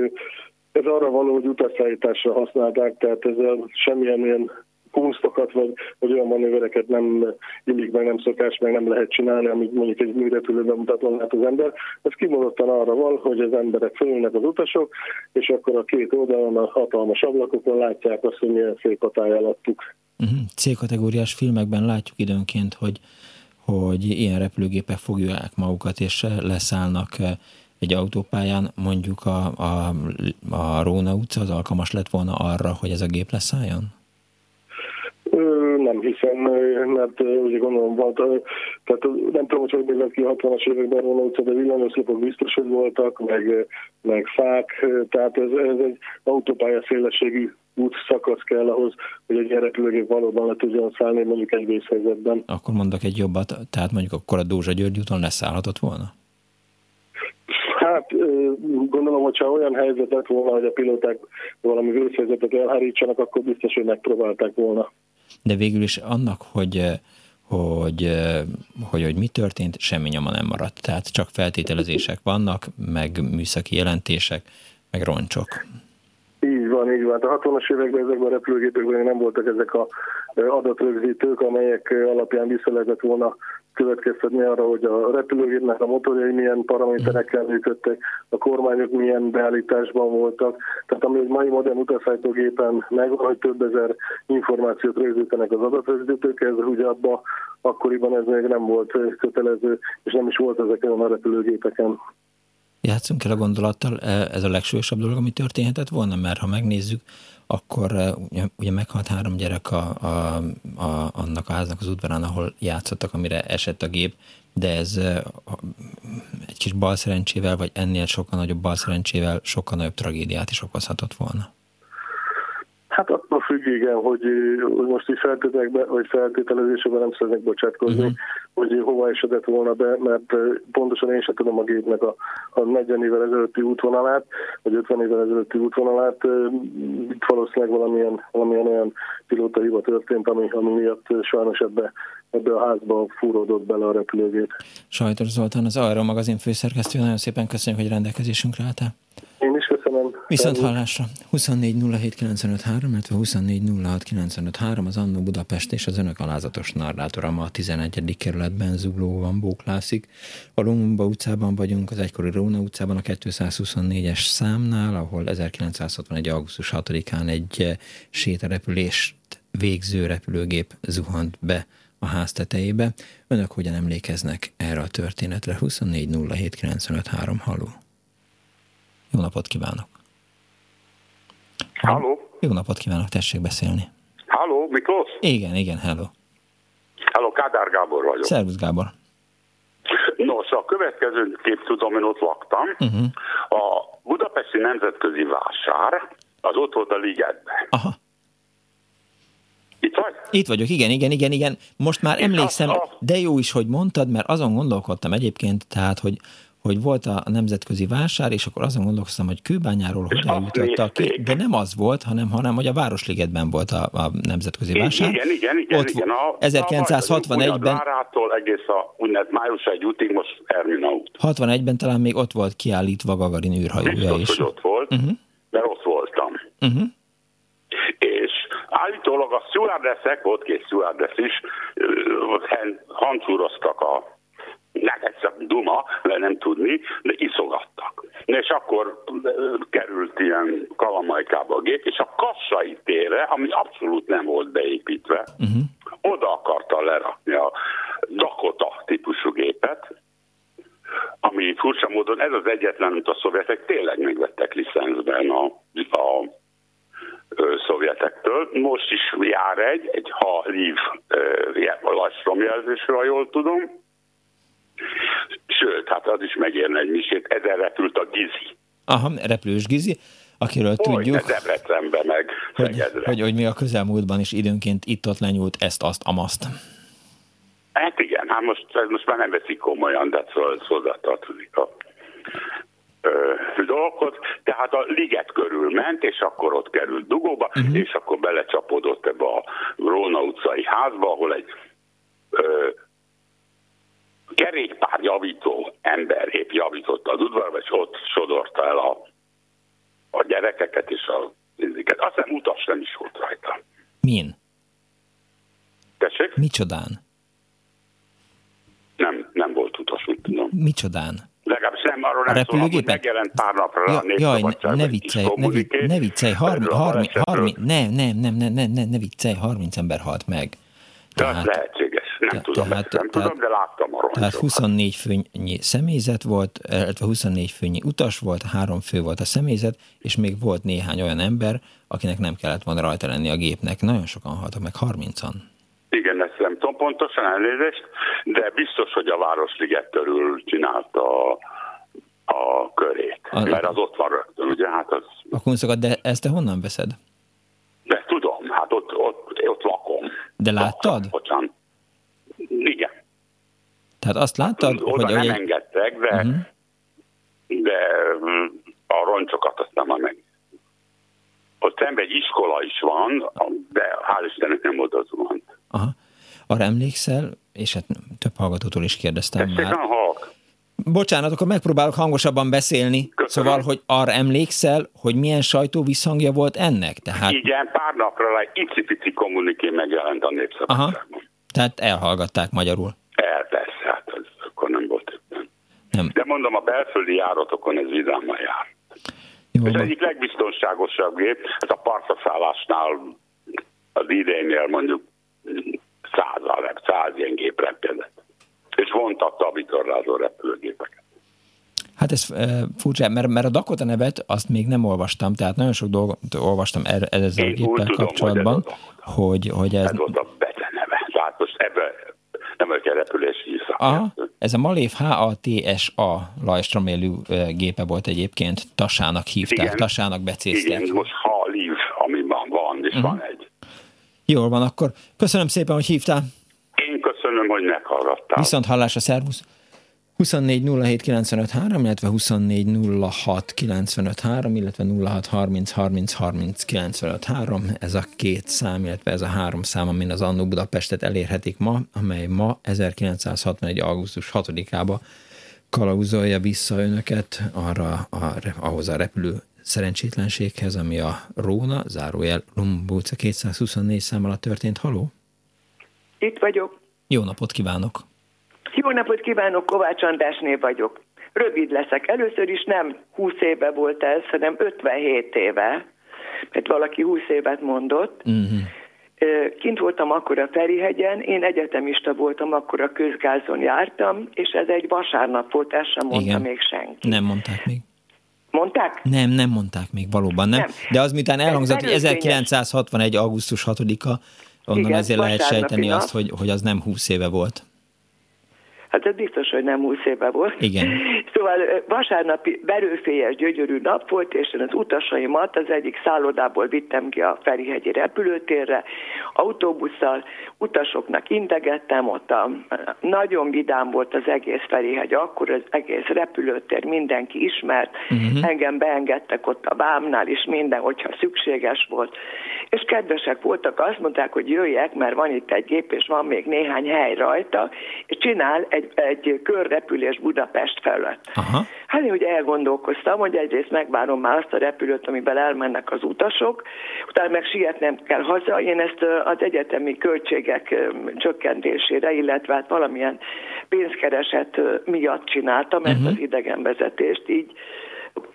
ez arra való, hogy utasszállításra használták, tehát ezzel semmilyen ilyen kunstokat, vagy, vagy olyan manővereket nem illik meg, nem szokás, meg nem lehet csinálni, amit mondjuk egy műrepülőben mutatlan lát az ember. Ez kimondottan arra van, hogy az emberek fölülnek az utasok, és akkor a két oldalon a hatalmas ablakokon látják azt, hogy milyen szép a táj alattuk. Uh-huh. C-kategóriás filmekben látjuk időnként, hogy hogy ilyen repülőgépek fogják magukat, és leszállnak egy autópályán, mondjuk a, a, a Róna utca, az alkalmas lett volna arra, hogy ez a gép leszálljon? Nem hiszem, mert úgy gondolom volt, tehát nem tudom, hogy hogy ki a 60-as években Róna utca, de villanyoszlopok biztos, hogy voltak, meg, meg fák, tehát ez, ez egy autópálya szélességű út szakasz kell ahhoz, hogy egy repülőgép valóban le tudjon szállni mondjuk egy vészhelyzetben. Akkor mondok egy jobbat, tehát mondjuk akkor a Dózsa György úton leszállhatott volna? Hát gondolom, hogyha olyan helyzet lett volna, hogy a pilóták valami vészhelyzetet elhárítsanak, akkor biztos, hogy megpróbálták volna. De végül is annak, hogy hogy, hogy, hogy mi történt, semmi nyoma nem maradt. Tehát csak feltételezések vannak, meg műszaki jelentések, meg roncsok. Így van, így van. A 60-as években ezekben a repülőgépekben nem voltak ezek a adatrögzítők, amelyek alapján vissza lehetett volna következtetni arra, hogy a repülőgépnek a motorjai milyen paraméterekkel működtek, a kormányok milyen beállításban voltak. Tehát ami egy mai modern utasszállítógépen megvan, hogy több ezer információt rögzítenek az adatrögzítők, ez ugye abban akkoriban ez még nem volt kötelező, és nem is volt ezeken a repülőgépeken. Játszunk el a gondolattal, ez a legsúlyosabb dolog, ami történhetett volna, mert ha megnézzük, akkor ugye, ugye meghalt három gyerek a, a, a, annak a háznak az udvarán, ahol játszottak, amire esett a gép, de ez egy kis balszerencsével, vagy ennél sokkal nagyobb balszerencsével sokkal nagyobb tragédiát is okozhatott volna. Igen, hogy, most így feltételekben, vagy feltételezésekben nem szeretnék bocsátkozni, uh-huh. hogy hova esedett volna be, mert pontosan én sem tudom a gépnek a, a 40 évvel ezelőtti útvonalát, vagy 50 évvel ezelőtti útvonalát. Itt valószínűleg valamilyen, valamilyen olyan pilóta hiba történt, ami, ami miatt sajnos ebbe, ebbe a házba fúródott bele a repülőgép. Sajtos Zoltán, az Aero magazin főszerkesztő, nagyon szépen köszönjük, hogy rendelkezésünkre álltál. Én is köszönöm. Viszont hallásra. 24 07 illetve 24 az Annó Budapest és az önök alázatos narrátora ma a 11. kerületben zuglóban bóklászik. A Lumumba utcában vagyunk, az egykori Róna utcában a 224-es számnál, ahol 1961. augusztus 6-án egy eh, sétarepülést végző repülőgép zuhant be a ház tetejébe. Önök hogyan emlékeznek erre a történetre? 24 07 halló. Jó napot kívánok! Halló? Jó napot kívánok, tessék beszélni. Halló, Miklós? Igen, igen, hello. Halló, Kádár Gábor vagyok. Szervusz Gábor. Nos, a következő kép tudom, én ott laktam. Uh-huh. A Budapesti Nemzetközi Vásár, az ott volt a ligetben. Aha. Itt vagy? Itt vagyok, igen, igen, igen, igen. Most már emlékszem, de jó is, hogy mondtad, mert azon gondolkodtam egyébként, tehát, hogy hogy volt a nemzetközi vásár, és akkor azon gondolkoztam, hogy Kőbányáról hogy eljutottak ki, de nem az volt, hanem, hanem hogy a Városligetben volt a, a nemzetközi vásár. Igen, igen, igen. Ott igen. A, 1961-ben... A várától egész a úgynevezett május egy útig, most út. 61-ben talán még ott volt kiállítva Gagarin űrhajója Biztos, is. hogy ott volt, uh-huh. mert ott voltam. Uh-huh. És állítólag a stewardessek, volt két stewardess is, hancúroztak a csak duma, le nem tudni, de iszogattak. És akkor került ilyen kalamajkába a gép, és a kassai térre, ami abszolút nem volt beépítve, uh-huh. oda akarta lerakni a Dakota típusú gépet, ami furcsa módon ez az egyetlen, amit a szovjetek tényleg megvettek licenszben a, a szovjetektől. Most is jár egy, egy ha lív lassromjelzésről, ha jól tudom, Sőt, hát az is megérne egy misét, ezen repült a Gizi. Aha, repülős Gizi, akiről Oly, tudjuk, Debrecenbe meg hogy, hogy, hogy mi a közelmúltban is időnként itt-ott lenyúlt ezt, azt, amaszt. Hát igen, hát most, most már nem veszik komolyan, de szóval ez hozzátartozik a dolgokhoz. Tehát a liget körül ment, és akkor ott került dugóba, uh-huh. és akkor belecsapódott ebbe a Róna utcai házba, ahol egy ö, kerékpárjavító ember épp javította az udvarba, és ott sodorta el a, a gyerekeket és a néziket. Azt hiszem utas nem is volt rajta. Min? Tessék? Micsodán? Nem, nem volt utas, úgy tudom. Micsodán? Legalábbis nem, arról nem szól, hogy megjelent pár napra ja, a Jaj, ne, ne viccelj, ne, viccelj, ne viccelj, harmi, harmi, harmi, ne, nem, nem, nem, nem, nem, ne viccelj, 30 ember halt meg. Tehát, tehát lehetséges, nem tudom, tehát, nem tehát, tudom, de láttam a Tehát 24 főnyi személyzet volt, illetve 24 főnyi utas volt, három fő volt a személyzet, és még volt néhány olyan ember, akinek nem kellett volna rajta lenni a gépnek. Nagyon sokan haltak meg, 30-an. Igen, ezt nem tudom pontosan elnézést, de biztos, hogy a Városliget körül csinálta a, a körét. A, mert az ott van rögtön, ugye? Hát az... A kunszokat, de ezt te honnan veszed? De tudom, hát ott, ott, ott lakom. De láttad? Bocsán. Igen. Tehát azt láttad? Hát, oda hogy nem egy... engedtek, de, uh mhm. -huh. de a roncsokat azt nem meg. Ott szemben egy iskola is van, de hál' Istennek nem oda zuhant. Aha. Arra emlékszel, és hát több hallgatótól is kérdeztem Tessék, már. Halk. Bocsánat, akkor megpróbálok hangosabban beszélni. Köszönöm. Szóval, hogy arra emlékszel, hogy milyen sajtó visszhangja volt ennek? Tehát... Igen, pár napra egy icipici kommuniké megjelent a népszabadságban. Tehát elhallgatták magyarul. El, persze, hát az, akkor nem volt éppen. Nem. De mondom, a belföldi járatokon ez vidáman jár. Jó, ez egyik legbiztonságosabb gép, ez a partaszállásnál az idejénél mondjuk százal, száz ilyen gép repkedett. És vontatta a vitorlázó repülőgépeket. Hát ez e, furcsa, mert, mert a Dakota nevet azt még nem olvastam, tehát nagyon sok dolgot olvastam er, ezzel a géppel kapcsolatban, hogy, ez hogy ez... Ez volt a beceneve, tehát most ebbe nem kell repülési Aha, ez a Malév HATSA lajstromélű gépe volt egyébként, Tasának hívták, igen, Tasának becéztek. Igen, most Halív, amiben van, és uh-huh. van egy. Jól van, akkor köszönöm szépen, hogy hívtál. Én köszönöm, hogy meghallgattál. Viszont hallásra, szervusz! 24 07 95 3, illetve 24 06 95 3, illetve 06 30 30 30 95 3. Ez a két szám, illetve ez a három szám, amin az Annó Budapestet elérhetik ma, amely ma 1961. augusztus 6-ába kalauzolja vissza önöket arra a, ahhoz a repülő szerencsétlenséghez, ami a Róna, zárójel Lumbóca 224 szám alatt történt. Haló? Itt vagyok. Jó napot kívánok! Jó napot kívánok, Kovács Andrásné vagyok. Rövid leszek. Először is nem 20 éve volt ez, hanem 57 éve, mert valaki 20 évet mondott. Uh-huh. Kint voltam akkor a Ferihegyen, én egyetemista voltam, akkor a közgázon jártam, és ez egy vasárnap volt, ezt sem mondta Igen. még senki. Nem mondták még. Mondták? Nem, nem mondták még, valóban nem. nem. De az, miután elhangzott, hogy 1961. augusztus 6-a, onnan Igen, ezért lehet sejteni nap. azt, hogy, hogy az nem 20 éve volt. Hát ez biztos, hogy nem 20 éve volt. Igen. Szóval vasárnapi berőfélyes gyönyörű nap volt, és én az utasaimat az egyik szállodából vittem ki a Ferihegyi repülőtérre, autóbusszal, utasoknak integettem, ott a, nagyon vidám volt az egész Ferihegy, akkor az egész repülőtér, mindenki ismert, uh-huh. engem beengedtek ott a vámnál is minden, hogyha szükséges volt. És kedvesek voltak, azt mondták, hogy jöjjek, mert van itt egy gép, és van még néhány hely rajta, és csinál egy egy, egy körrepülés Budapest felett. Aha. Hát én ugye elgondolkoztam, hogy egyrészt megvárom már azt a repülőt, amiben elmennek az utasok, utána meg sietnem kell haza. Én ezt az egyetemi költségek csökkentésére, illetve hát valamilyen pénzkereset miatt csináltam ezt uh-huh. az idegenvezetést, így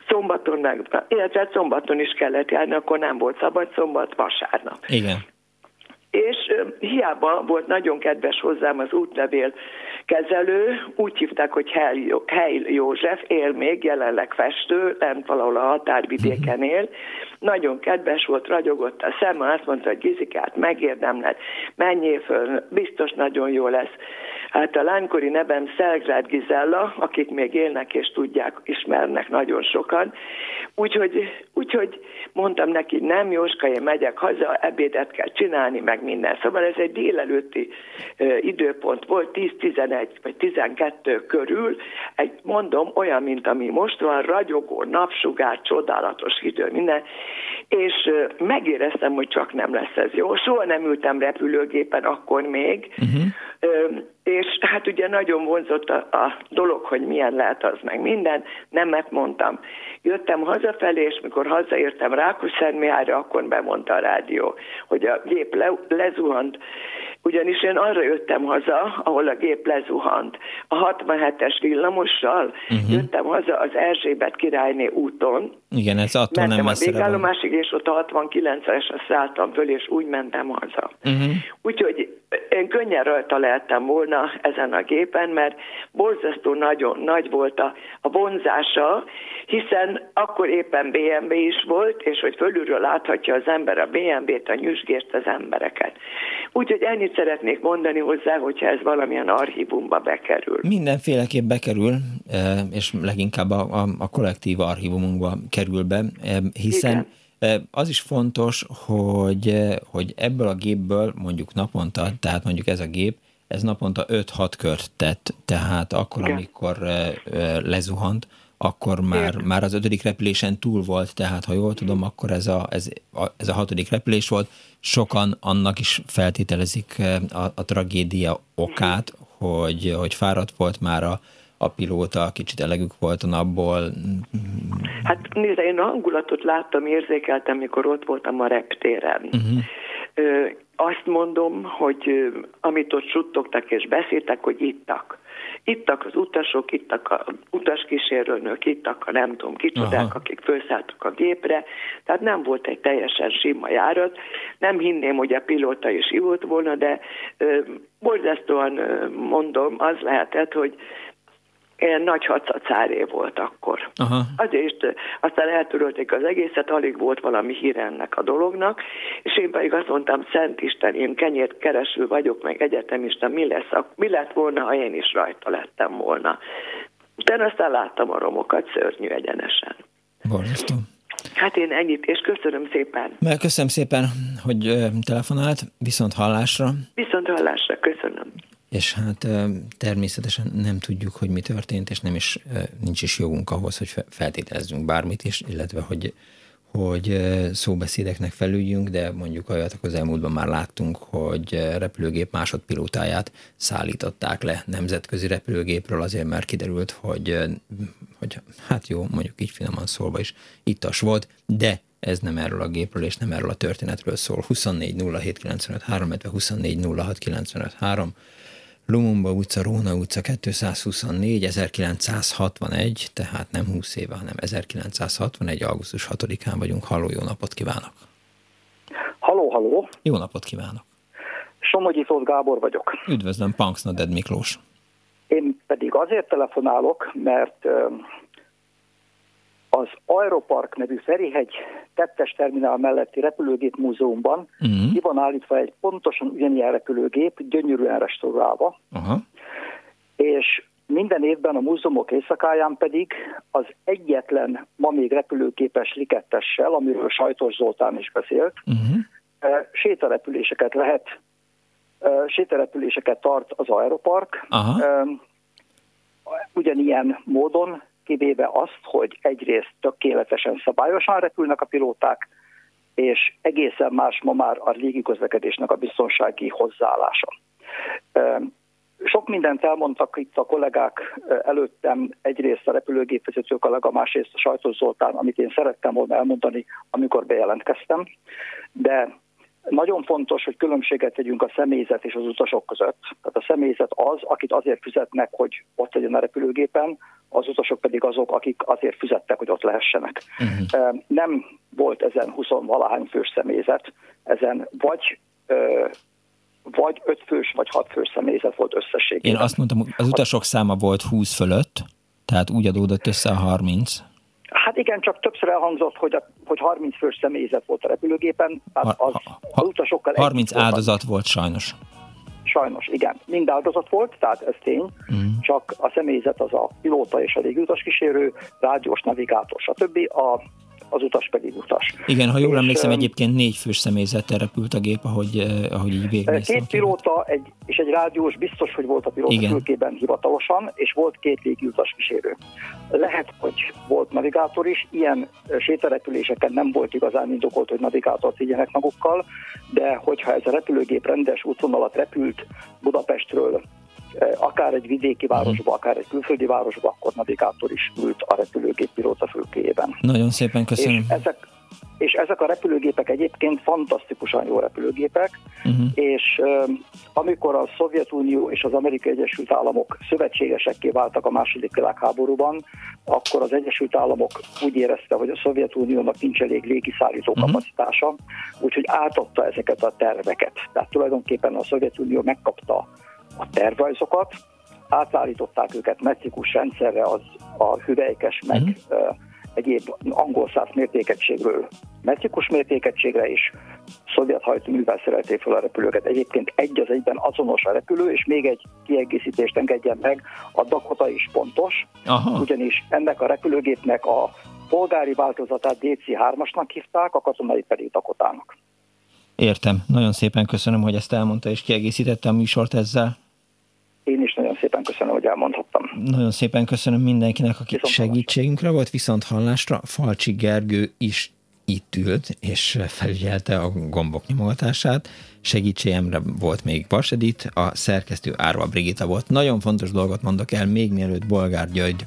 szombaton meg, illetve szombaton is kellett járni, akkor nem volt szabad szombat, vasárnap. Igen és hiába volt nagyon kedves hozzám az útlevél kezelő, úgy hívták, hogy Heil József, él még, jelenleg festő, lent valahol a határvidéken él, nagyon kedves volt, ragyogott a szem, azt mondta, hogy Gizikát megérdemled, menjél föl, biztos nagyon jó lesz. Hát a lánykori nevem Szelgrád Gizella, akik még élnek és tudják, ismernek nagyon sokan. Úgyhogy, úgyhogy mondtam neki, nem Jóska, én megyek haza, ebédet kell csinálni, meg minden. Szóval ez egy délelőtti ö, időpont volt, 10-11 vagy 12 körül, egy mondom, olyan, mint ami most van, ragyogó, napsugár, csodálatos idő, minden, és ö, megéreztem, hogy csak nem lesz ez jó. Soha nem ültem repülőgépen akkor még, uh-huh és hát ugye nagyon vonzott a, a dolog, hogy milyen lehet az meg minden, nemet mondtam. Jöttem hazafelé, és mikor hazaértem Rákosszentmihályra, akkor bemondta a rádió, hogy a gép le, lezuhant, ugyanis én arra jöttem haza, ahol a gép lezuhant. A 67-es villamossal uh-huh. jöttem haza az Erzsébet királyné úton. Igen, ez attól nem a végállomásig, és ott a 69-esre szálltam föl, és úgy mentem haza. Uh-huh. Úgyhogy én könnyen rajta lehettem volna ezen a gépen, mert borzasztó nagyon nagy volt a, a vonzása, hiszen akkor éppen BMW is volt, és hogy fölülről láthatja az ember a BMW-t, a nyüzsgést, az embereket. Úgyhogy ennyit szeretnék mondani hozzá, hogyha ez valamilyen archívumba bekerül. Mindenféleképp bekerül, e, és leginkább a, a, a kollektív archívumunkba kerül be, e, hiszen Igen az is fontos, hogy, hogy ebből a gépből mondjuk naponta, tehát mondjuk ez a gép, ez naponta 5-6 kört tett, tehát akkor, Igen. amikor lezuhant, akkor már, már az ötödik repülésen túl volt, tehát ha jól tudom, akkor ez a, ez, a, ez a hatodik repülés volt. Sokan annak is feltételezik a, a tragédia okát, hogy, hogy fáradt volt már a, a pilóta, kicsit elegük volt a napból. Hát nézd, én a hangulatot láttam, érzékeltem, mikor ott voltam a reptéren. Uh-huh. Ö, azt mondom, hogy amit ott suttogtak és beszéltek, hogy ittak. Ittak az utasok, ittak a utaskísérőnök, ittak a nem tudom kicsodák, Aha. akik felszálltak a gépre, tehát nem volt egy teljesen sima járat. Nem hinném, hogy a pilóta is ivott volna, de ö, borzasztóan ö, mondom, az lehetett, hogy ilyen nagy hacacáré volt akkor. Aha. Azért aztán eltörölték az egészet, alig volt valami hír ennek a dolognak, és én pedig azt mondtam, Szent Isten, én kenyért kereső vagyok, meg egyetemista, mi, lesz, mi lett volna, ha én is rajta lettem volna. De aztán láttam a romokat szörnyű egyenesen. Borzasztó. Hát én ennyit, és köszönöm szépen. Mert köszönöm szépen, hogy telefonált, viszont hallásra. Viszont hallásra, köszönöm és hát természetesen nem tudjuk, hogy mi történt, és nem is, nincs is jogunk ahhoz, hogy feltételezzünk bármit is, illetve hogy, hogy szóbeszédeknek felüljünk, de mondjuk olyat az elmúltban már láttunk, hogy repülőgép másodpilótáját szállították le nemzetközi repülőgépről, azért már kiderült, hogy, hogy hát jó, mondjuk így finoman szólva is ittas volt, de ez nem erről a gépről és nem erről a történetről szól. 24 07 95 3, 24 06 95 3, Lumumba utca, Róna utca 224, 1961, tehát nem 20 éve, hanem 1961, augusztus 6-án vagyunk. Halló, jó napot kívánok! Halló, halló! Jó napot kívánok! Somogyi Tóth Gábor vagyok. Üdvözlöm, Punksnoded Miklós. Én pedig azért telefonálok, mert az Aeropark nevű Ferihegy tettes terminál melletti repülőgép múzeumban uh-huh. ki van állítva egy pontosan ugyanilyen repülőgép, gyönyörűen restaurálva, uh-huh. és minden évben a múzeumok éjszakáján pedig az egyetlen ma még repülőképes likettessel, amiről Sajtos Zoltán is beszélt, uh-huh. sétarepüléseket lehet, sétarepüléseket tart az Aeropark. Uh-huh. Ugyanilyen módon kivéve azt, hogy egyrészt tökéletesen szabályosan repülnek a pilóták, és egészen más ma már a légiközlekedésnek a biztonsági hozzáállása. Sok mindent elmondtak itt a kollégák előttem, egyrészt a repülőgépvezető kollega, másrészt a Sajtos Zoltán, amit én szerettem volna elmondani, amikor bejelentkeztem, de nagyon fontos, hogy különbséget tegyünk a személyzet és az utasok között. Tehát a személyzet az, akit azért fizetnek, hogy ott legyen a repülőgépen, az utasok pedig azok, akik azért fizettek, hogy ott lehessenek. Uh-huh. Nem volt ezen 20 valahány fős személyzet, ezen vagy vagy 5 fős, vagy 6 fős személyzet volt összességében. Én azt mondtam, az utasok száma volt 20 fölött, tehát úgy adódott össze a 30. Hát igen, csak többször elhangzott, hogy, a, hogy 30 fős személyzet volt a repülőgépen, tehát az, az utasokkal... 30 áldozat volt sajnos. Sajnos, igen. Mind áldozat volt, tehát ez tény, mm. csak a személyzet az a pilóta és a légutas kísérő, rádiós navigátor, stb. A az utas pedig utas. Igen, ha jól és, emlékszem, egyébként négy fős személyzettel repült a gép, ahogy, ahogy így végignéztem. Két pilóta egy, és egy rádiós biztos, hogy volt a pilóta Igen. fülkében hivatalosan, és volt két légiutas kísérő. Lehet, hogy volt navigátor is, ilyen sétarepüléseken nem volt igazán indokolt, hogy navigátort vigyenek magukkal, de hogyha ez a repülőgép rendes útvonalat repült Budapestről akár egy vidéki városba, akár egy külföldi városba, akkor navigátor is ült a repülőgép pilóta fülkéjében. Nagyon szépen köszönöm. És ezek, és ezek a repülőgépek egyébként fantasztikusan jó repülőgépek, uh-huh. és uh, amikor a Szovjetunió és az Amerikai Egyesült Államok szövetségesekké váltak a második világháborúban, akkor az Egyesült Államok úgy érezte, hogy a Szovjetuniónak nincs elég légiszállító uh-huh. kapacitása, úgyhogy átadta ezeket a terveket. Tehát tulajdonképpen a Szovjetunió megkapta a tervrajzokat, átállították őket metrikus rendszerre, az a hüvelykes meg uh-huh. egyéb angol száz mértékegységről metrikus mértékegységre is szovjet hajtóművel szerelték fel a repülőket. Egyébként egy az egyben azonos a repülő, és még egy kiegészítést engedjen meg, a Dakota is pontos, Aha. ugyanis ennek a repülőgépnek a polgári változatát DC-3-asnak hívták, a katonai pedig Dakotának. Értem. Nagyon szépen köszönöm, hogy ezt elmondta és kiegészítette a műsort ezzel. Én is nagyon szépen köszönöm, hogy elmondhattam. Nagyon szépen köszönöm mindenkinek, aki viszont segítségünkre volt, viszont hallásra Falcsi Gergő is itt ült, és felügyelte a gombok nyomogatását. Segítségemre volt még Vasedit, a szerkesztő Árva Brigita volt. Nagyon fontos dolgot mondok el, még mielőtt Bolgár György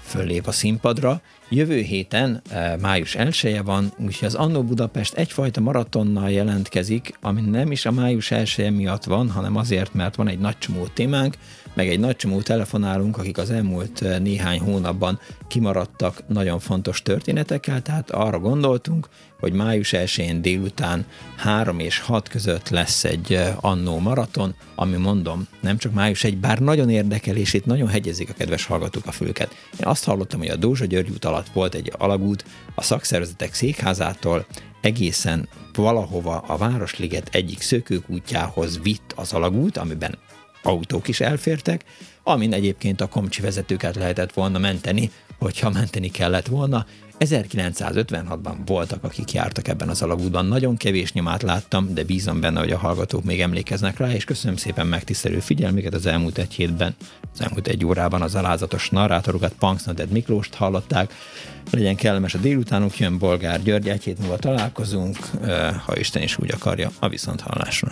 föllép a színpadra. Jövő héten, május 1 van, úgyhogy az Annó Budapest egyfajta maratonnal jelentkezik, ami nem is a május 1 miatt van, hanem azért, mert van egy nagy csomó témánk, meg egy nagy csomó telefonálunk, akik az elmúlt eh, néhány hónapban kimaradtak nagyon fontos történetekkel, tehát arra gondoltunk, hogy május 1-én délután 3 és 6 között lesz egy eh, annó maraton, ami mondom, nem csak május 1, bár nagyon érdekel, és itt nagyon hegyezik a kedves hallgatók a fülket. Én azt hallottam, hogy a Dózsa György út alatt volt egy alagút a szakszervezetek székházától, egészen valahova a Városliget egyik szökőkútjához vitt az alagút, amiben autók is elfértek, amin egyébként a komcsi vezetőket lehetett volna menteni, hogyha menteni kellett volna. 1956-ban voltak, akik jártak ebben az alagútban. Nagyon kevés nyomát láttam, de bízom benne, hogy a hallgatók még emlékeznek rá, és köszönöm szépen megtisztelő figyelmüket az elmúlt egy hétben, az elmúlt egy órában az alázatos narrátorokat Punks Naded Miklóst hallották. Legyen kellemes a délutánuk, jön Bolgár György, egy hét múlva találkozunk, ha Isten is úgy akarja, a viszont hallásra.